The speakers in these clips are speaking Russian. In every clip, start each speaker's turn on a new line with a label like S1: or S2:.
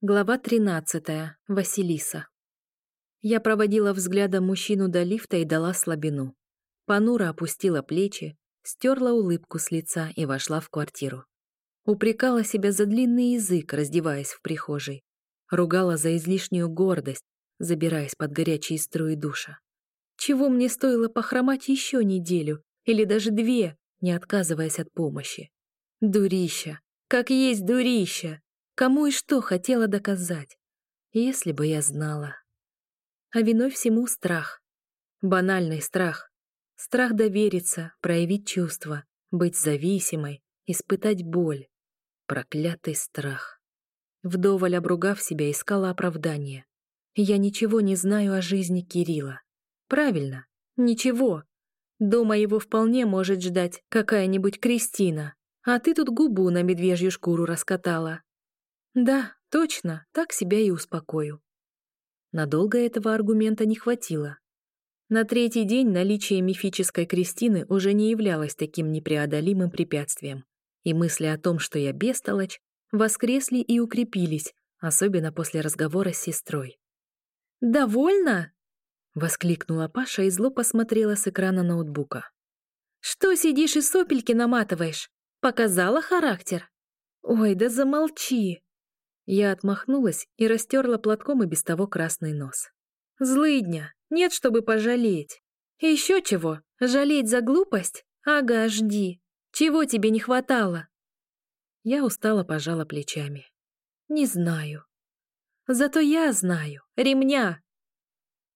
S1: Глава 13. Василиса. Я проводила взглядом мужчину до лифта и дала слабину. Панура опустила плечи, стерла улыбку с лица и вошла в квартиру. Упрекала себя за длинный язык, раздеваясь в прихожей. Ругала за излишнюю гордость, забираясь под горячие струи душа. Чего мне стоило похромать еще неделю или даже две, не отказываясь от помощи? Дурища! Как есть дурища! Кому и что хотела доказать? Если бы я знала. А виной всему страх. Банальный страх. Страх довериться, проявить чувства, быть зависимой, испытать боль. Проклятый страх. Вдоволь обругав себя, искала оправдание. Я ничего не знаю о жизни Кирилла. Правильно, ничего. Дома его вполне может ждать какая-нибудь Кристина, а ты тут губу на медвежью шкуру раскатала. Да, точно, так себя и успокою. Надолго этого аргумента не хватило. На третий день наличие мифической Кристины уже не являлось таким непреодолимым препятствием, и мысли о том, что я бестолочь, воскресли и укрепились, особенно после разговора с сестрой. «Довольно?» — воскликнула Паша и зло посмотрела с экрана ноутбука. «Что сидишь и сопельки наматываешь? Показала характер?» «Ой, да замолчи!» Я отмахнулась и растерла платком и без того красный нос. «Злыдня! Нет, чтобы пожалеть! Еще чего? Жалеть за глупость? Ага, жди! Чего тебе не хватало?» Я устало пожала плечами. «Не знаю. Зато я знаю. Ремня!»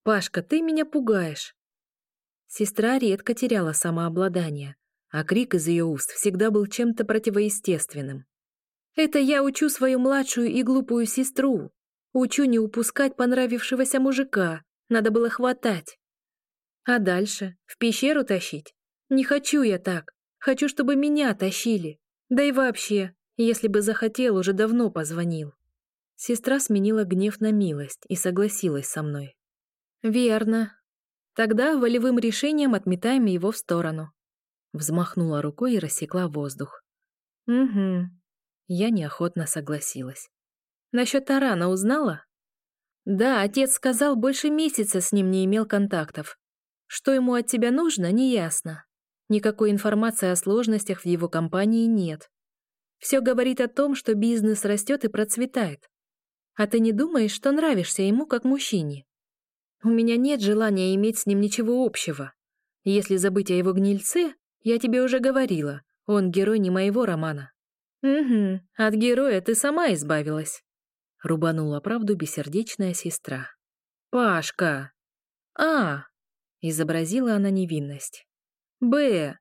S1: «Пашка, ты меня пугаешь!» Сестра редко теряла самообладание, а крик из ее уст всегда был чем-то противоестественным. Это я учу свою младшую и глупую сестру. Учу не упускать понравившегося мужика. Надо было хватать. А дальше? В пещеру тащить? Не хочу я так. Хочу, чтобы меня тащили. Да и вообще, если бы захотел, уже давно позвонил. Сестра сменила гнев на милость и согласилась со мной. «Верно. Тогда волевым решением отметаем его в сторону». Взмахнула рукой и рассекла воздух. «Угу. Я неохотно согласилась. Насчет Тарана узнала? Да, отец сказал, больше месяца с ним не имел контактов. Что ему от тебя нужно, неясно. Никакой информации о сложностях в его компании нет. Все говорит о том, что бизнес растет и процветает. А ты не думаешь, что нравишься ему как мужчине? У меня нет желания иметь с ним ничего общего. Если забыть о его гнильце, я тебе уже говорила, он герой не моего романа. «Угу, от героя ты сама избавилась», — рубанула правду бессердечная сестра. «Пашка!» «А!» — изобразила она невинность. «Б!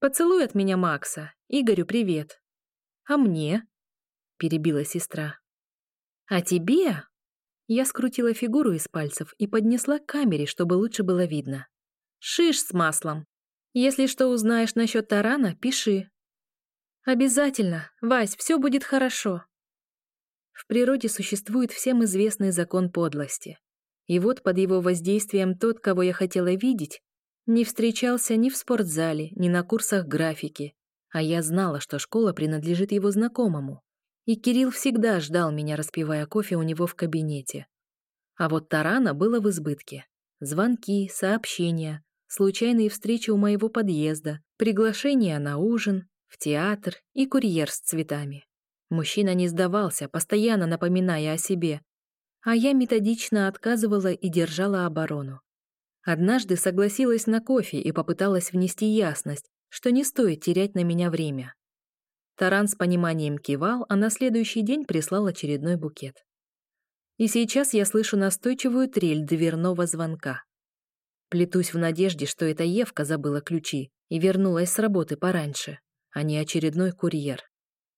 S1: Поцелуй от меня Макса. Игорю привет». «А мне?» — перебила сестра. «А тебе?» Я скрутила фигуру из пальцев и поднесла к камере, чтобы лучше было видно. «Шиш с маслом. Если что узнаешь насчет тарана, пиши. Обязательно, Вась, все будет хорошо. В природе существует всем известный закон подлости. И вот под его воздействием тот, кого я хотела видеть, не встречался ни в спортзале, ни на курсах графики, а я знала, что школа принадлежит его знакомому. И Кирилл всегда ждал меня, распивая кофе у него в кабинете. А вот Тарана было в избытке. Звонки, сообщения, случайные встречи у моего подъезда, приглашения на ужин, в театр и курьер с цветами. Мужчина не сдавался, постоянно напоминая о себе, а я методично отказывала и держала оборону. Однажды согласилась на кофе и попыталась внести ясность, что не стоит терять на меня время. Таран с пониманием кивал, а на следующий день прислал очередной букет. И сейчас я слышу настойчивую трель дверного звонка. Плетусь в надежде, что эта Евка забыла ключи и вернулась с работы пораньше а не очередной курьер.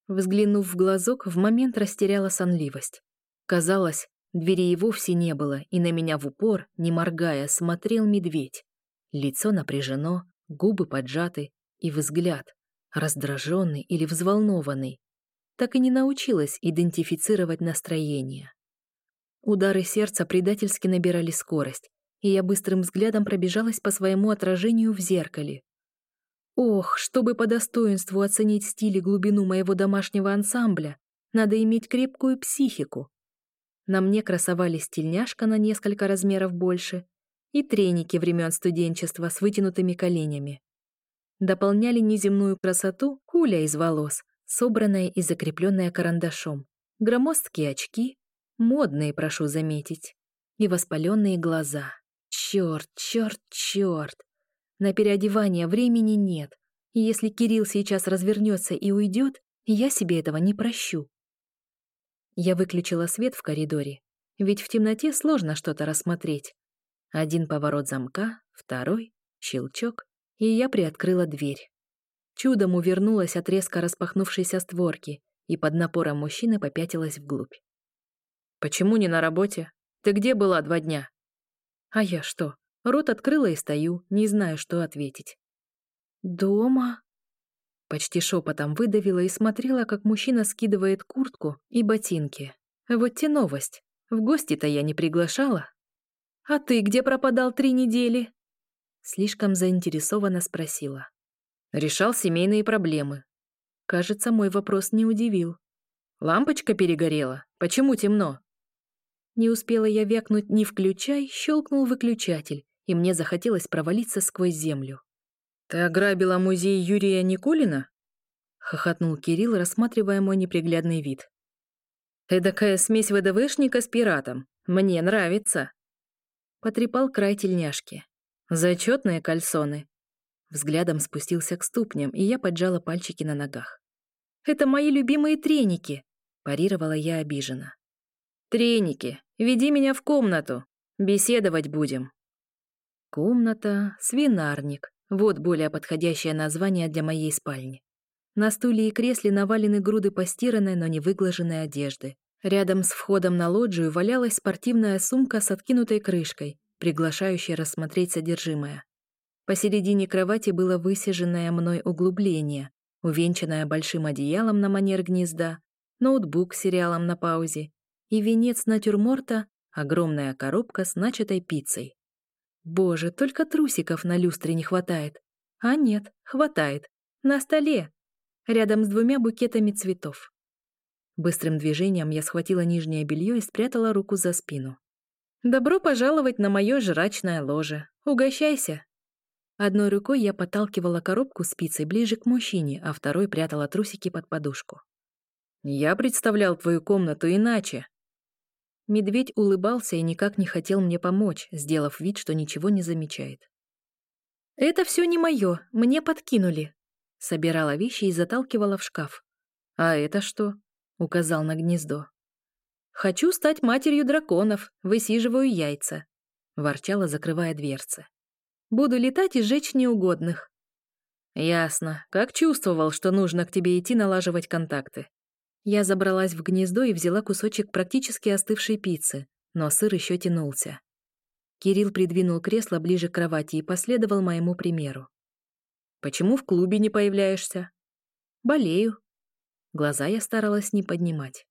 S1: Взглянув в глазок, в момент растеряла сонливость. Казалось, двери и вовсе не было, и на меня в упор, не моргая, смотрел медведь. Лицо напряжено, губы поджаты, и взгляд, раздраженный или взволнованный. Так и не научилась идентифицировать настроение. Удары сердца предательски набирали скорость, и я быстрым взглядом пробежалась по своему отражению в зеркале. Ох, чтобы по достоинству оценить стиль и глубину моего домашнего ансамбля, надо иметь крепкую психику. На мне красовались тельняшка на несколько размеров больше и треники времен студенчества с вытянутыми коленями. Дополняли неземную красоту куля из волос, собранная и закрепленная карандашом, громоздкие очки, модные, прошу заметить, и воспаленные глаза. Черт, черт, черт. На переодевание времени нет, и если Кирилл сейчас развернется и уйдет, я себе этого не прощу. Я выключила свет в коридоре, ведь в темноте сложно что-то рассмотреть. Один поворот замка, второй, щелчок, и я приоткрыла дверь. Чудом увернулась от резко распахнувшейся створки и под напором мужчины попятилась вглубь. «Почему не на работе? Ты где была два дня?» «А я что? Рот открыла и стою, не знаю, что ответить». «Дома?» Почти шепотом выдавила и смотрела, как мужчина скидывает куртку и ботинки. Вот те новость. В гости-то я не приглашала. «А ты где пропадал три недели?» Слишком заинтересованно спросила. Решал семейные проблемы. Кажется, мой вопрос не удивил. Лампочка перегорела. Почему темно? Не успела я вякнуть «не включай», щелкнул выключатель, и мне захотелось провалиться сквозь землю. «Ты ограбила музей Юрия Никулина?» — хохотнул Кирилл, рассматривая мой неприглядный вид. «Эдакая смесь ВДВшника с пиратом. Мне нравится!» Потрепал край тельняшки. «Зачетные кальсоны!» Взглядом спустился к ступням, и я поджала пальчики на ногах. «Это мои любимые треники!» — парировала я обиженно. «Треники, веди меня в комнату. Беседовать будем». Комната, свинарник, вот более подходящее название для моей спальни. На стуле и кресле навалены груды постиранной, но не выглаженной одежды. Рядом с входом на лоджию валялась спортивная сумка с откинутой крышкой, приглашающая рассмотреть содержимое. Посередине кровати было высиженное мной углубление, увенчанное большим одеялом на манер гнезда, ноутбук с сериалом на паузе и венец натюрморта — огромная коробка с начатой пиццей. Боже, только трусиков на люстре не хватает. А нет, хватает. На столе. Рядом с двумя букетами цветов. Быстрым движением я схватила нижнее белье и спрятала руку за спину. «Добро пожаловать на мое жрачное ложе. Угощайся!» Одной рукой я подталкивала коробку спицей ближе к мужчине, а второй прятала трусики под подушку. «Я представлял твою комнату иначе», Медведь улыбался и никак не хотел мне помочь, сделав вид, что ничего не замечает. «Это все не мое, мне подкинули», — собирала вещи и заталкивала в шкаф. «А это что?» — указал на гнездо. «Хочу стать матерью драконов, высиживаю яйца», — ворчала, закрывая дверцы. «Буду летать и жечь неугодных». «Ясно. Как чувствовал, что нужно к тебе идти налаживать контакты?» Я забралась в гнездо и взяла кусочек практически остывшей пиццы, но сыр еще тянулся. Кирилл придвинул кресло ближе к кровати и последовал моему примеру. «Почему в клубе не появляешься?» «Болею». Глаза я старалась не поднимать.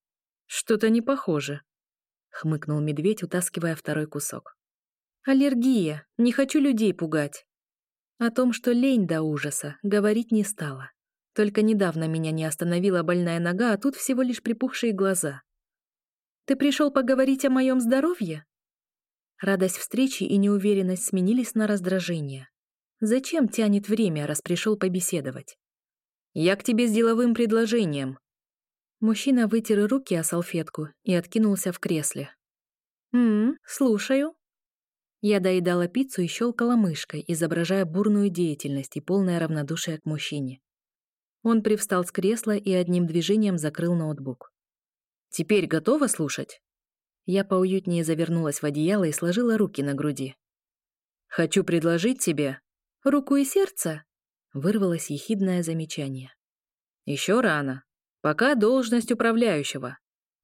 S1: «Что-то не похоже», — хмыкнул медведь, утаскивая второй кусок. «Аллергия. Не хочу людей пугать». О том, что лень до ужаса, говорить не стала. Только недавно меня не остановила больная нога, а тут всего лишь припухшие глаза. «Ты пришел поговорить о моем здоровье?» Радость встречи и неуверенность сменились на раздражение. Зачем тянет время, раз пришел побеседовать? «Я к тебе с деловым предложением». Мужчина вытер руки о салфетку и откинулся в кресле. «М-м, слушаю». Я доедала пиццу и щелкала мышкой, изображая бурную деятельность и полное равнодушие к мужчине. Он привстал с кресла и одним движением закрыл ноутбук. «Теперь готова слушать?» Я поуютнее завернулась в одеяло и сложила руки на груди. «Хочу предложить тебе...» «Руку и сердце?» Вырвалось ехидное замечание. «Еще рано. Пока должность управляющего.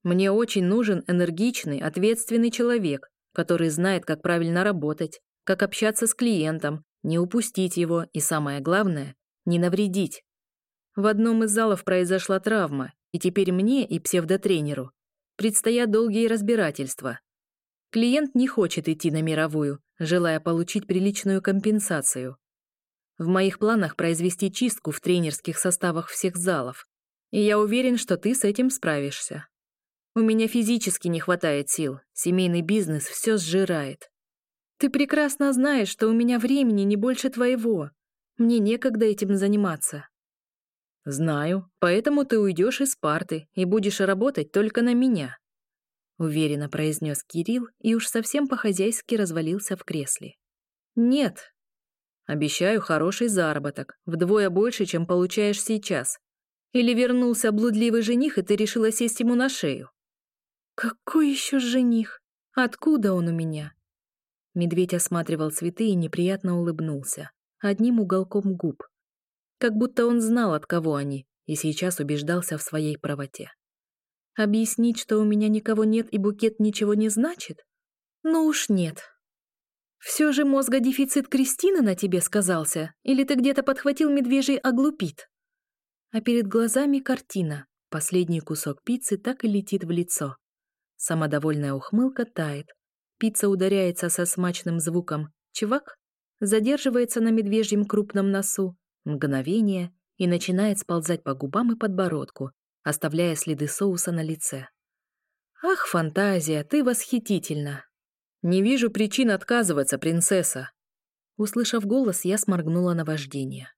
S1: Мне очень нужен энергичный, ответственный человек, который знает, как правильно работать, как общаться с клиентом, не упустить его и, самое главное, не навредить. В одном из залов произошла травма, и теперь мне и псевдотренеру предстоят долгие разбирательства. Клиент не хочет идти на мировую, желая получить приличную компенсацию. В моих планах произвести чистку в тренерских составах всех залов, и я уверен, что ты с этим справишься. У меня физически не хватает сил. Семейный бизнес все сжирает. Ты прекрасно знаешь, что у меня времени не больше твоего. Мне некогда этим заниматься. Знаю, поэтому ты уйдешь из парты и будешь работать только на меня. Уверенно произнес Кирилл и уж совсем по-хозяйски развалился в кресле. Нет. Обещаю хороший заработок, вдвое больше, чем получаешь сейчас. Или вернулся блудливый жених, и ты решила сесть ему на шею? Какой еще жених? Откуда он у меня? Медведь осматривал цветы и неприятно улыбнулся, одним уголком губ. Как будто он знал, от кого они, и сейчас убеждался в своей правоте. Объяснить, что у меня никого нет и букет ничего не значит? Ну уж нет. Все же мозгодефицит Кристины на тебе сказался, или ты где-то подхватил медвежий оглупит? А перед глазами картина. Последний кусок пиццы так и летит в лицо. Самодовольная ухмылка тает. Пицца ударяется со смачным звуком «чувак», задерживается на медвежьем крупном носу, мгновение и начинает сползать по губам и подбородку, оставляя следы соуса на лице. «Ах, фантазия, ты восхитительна!» «Не вижу причин отказываться, принцесса!» Услышав голос, я сморгнула на вождение.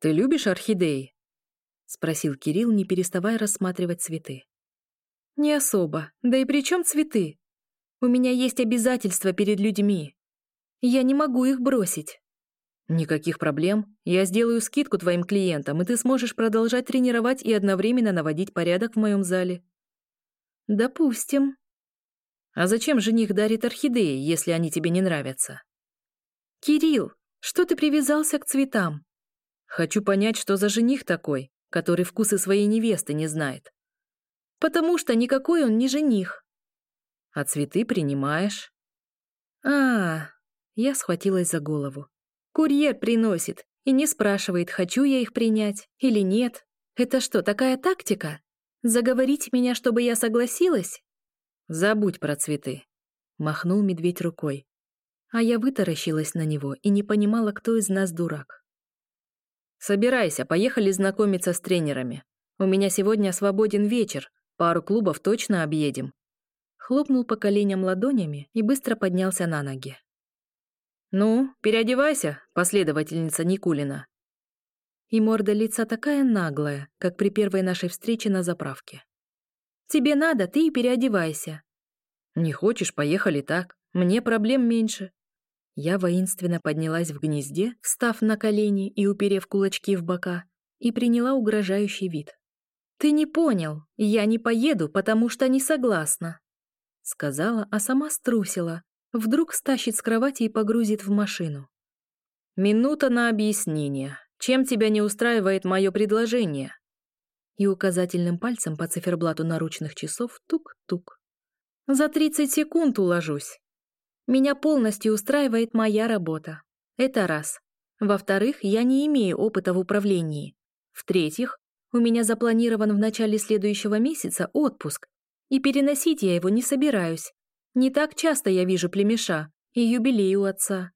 S1: «Ты любишь орхидеи?» — спросил Кирилл, не переставая рассматривать цветы. «Не особо. Да и при чем цветы? У меня есть обязательства перед людьми. Я не могу их бросить». «Никаких проблем. Я сделаю скидку твоим клиентам, и ты сможешь продолжать тренировать и одновременно наводить порядок в моем зале». «Допустим». «А зачем жених дарит орхидеи, если они тебе не нравятся?» «Кирилл, что ты привязался к цветам?» «Хочу понять, что за жених такой, который вкусы своей невесты не знает. Потому что никакой он не жених. А цветы принимаешь? А, я схватилась за голову. Курьер приносит и не спрашивает, хочу я их принять или нет. Это что, такая тактика? Заговорить меня, чтобы я согласилась? Забудь про цветы. Махнул медведь рукой. А я вытаращилась на него и не понимала, кто из нас дурак. Собирайся, поехали знакомиться с тренерами. У меня сегодня свободен вечер, пару клубов точно объедем. Хлопнул по коленям ладонями и быстро поднялся на ноги. «Ну, переодевайся, последовательница Никулина». И морда лица такая наглая, как при первой нашей встрече на заправке. «Тебе надо, ты и переодевайся». «Не хочешь, поехали так. Мне проблем меньше. Я воинственно поднялась в гнезде, встав на колени и уперев кулачки в бока, и приняла угрожающий вид. «Ты не понял, я не поеду, потому что не согласна», сказала, а сама струсила, вдруг стащит с кровати и погрузит в машину. «Минута на объяснение. Чем тебя не устраивает мое предложение?» И указательным пальцем по циферблату наручных часов тук-тук. «За тридцать секунд уложусь». Меня полностью устраивает моя работа. Это раз. Во-вторых, я не имею опыта в управлении. В-третьих, у меня запланирован в начале следующего месяца отпуск, и переносить я его не собираюсь. Не так часто я вижу племеша и юбилей у отца.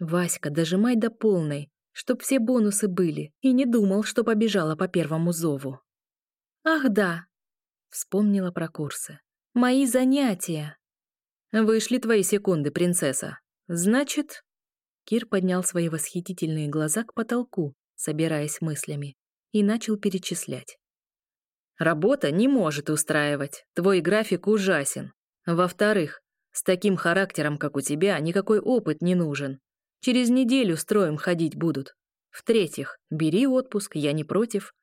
S1: Васька, дожимай до полной, чтоб все бонусы были, и не думал, что побежала по первому зову. Ах да, вспомнила про курсы. Мои занятия. «Вышли твои секунды, принцесса. Значит...» Кир поднял свои восхитительные глаза к потолку, собираясь мыслями, и начал перечислять. «Работа не может устраивать. Твой график ужасен. Во-вторых, с таким характером, как у тебя, никакой опыт не нужен. Через неделю строем ходить будут. В-третьих, бери отпуск, я не против.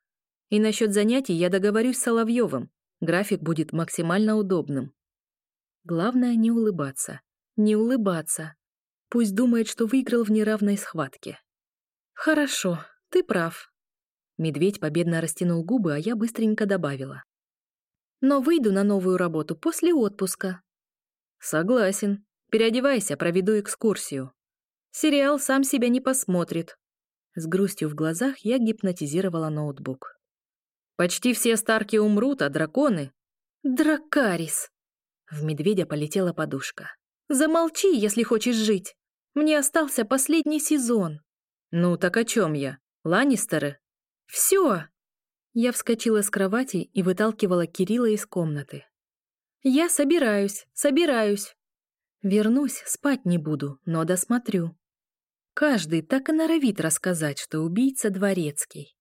S1: И насчет занятий я договорюсь с Соловьевым. График будет максимально удобным. Главное не улыбаться. Не улыбаться. Пусть думает, что выиграл в неравной схватке. Хорошо, ты прав. Медведь победно растянул губы, а я быстренько добавила. Но выйду на новую работу после отпуска. Согласен. Переодевайся, проведу экскурсию. Сериал сам себя не посмотрит. С грустью в глазах я гипнотизировала ноутбук. Почти все старки умрут, а драконы... Дракарис! В медведя полетела подушка. «Замолчи, если хочешь жить. Мне остался последний сезон». «Ну, так о чем я? Ланнистеры?» «Все!» Я вскочила с кровати и выталкивала Кирилла из комнаты. «Я собираюсь, собираюсь!» Вернусь, спать не буду, но досмотрю. Каждый так и норовит рассказать, что убийца дворецкий.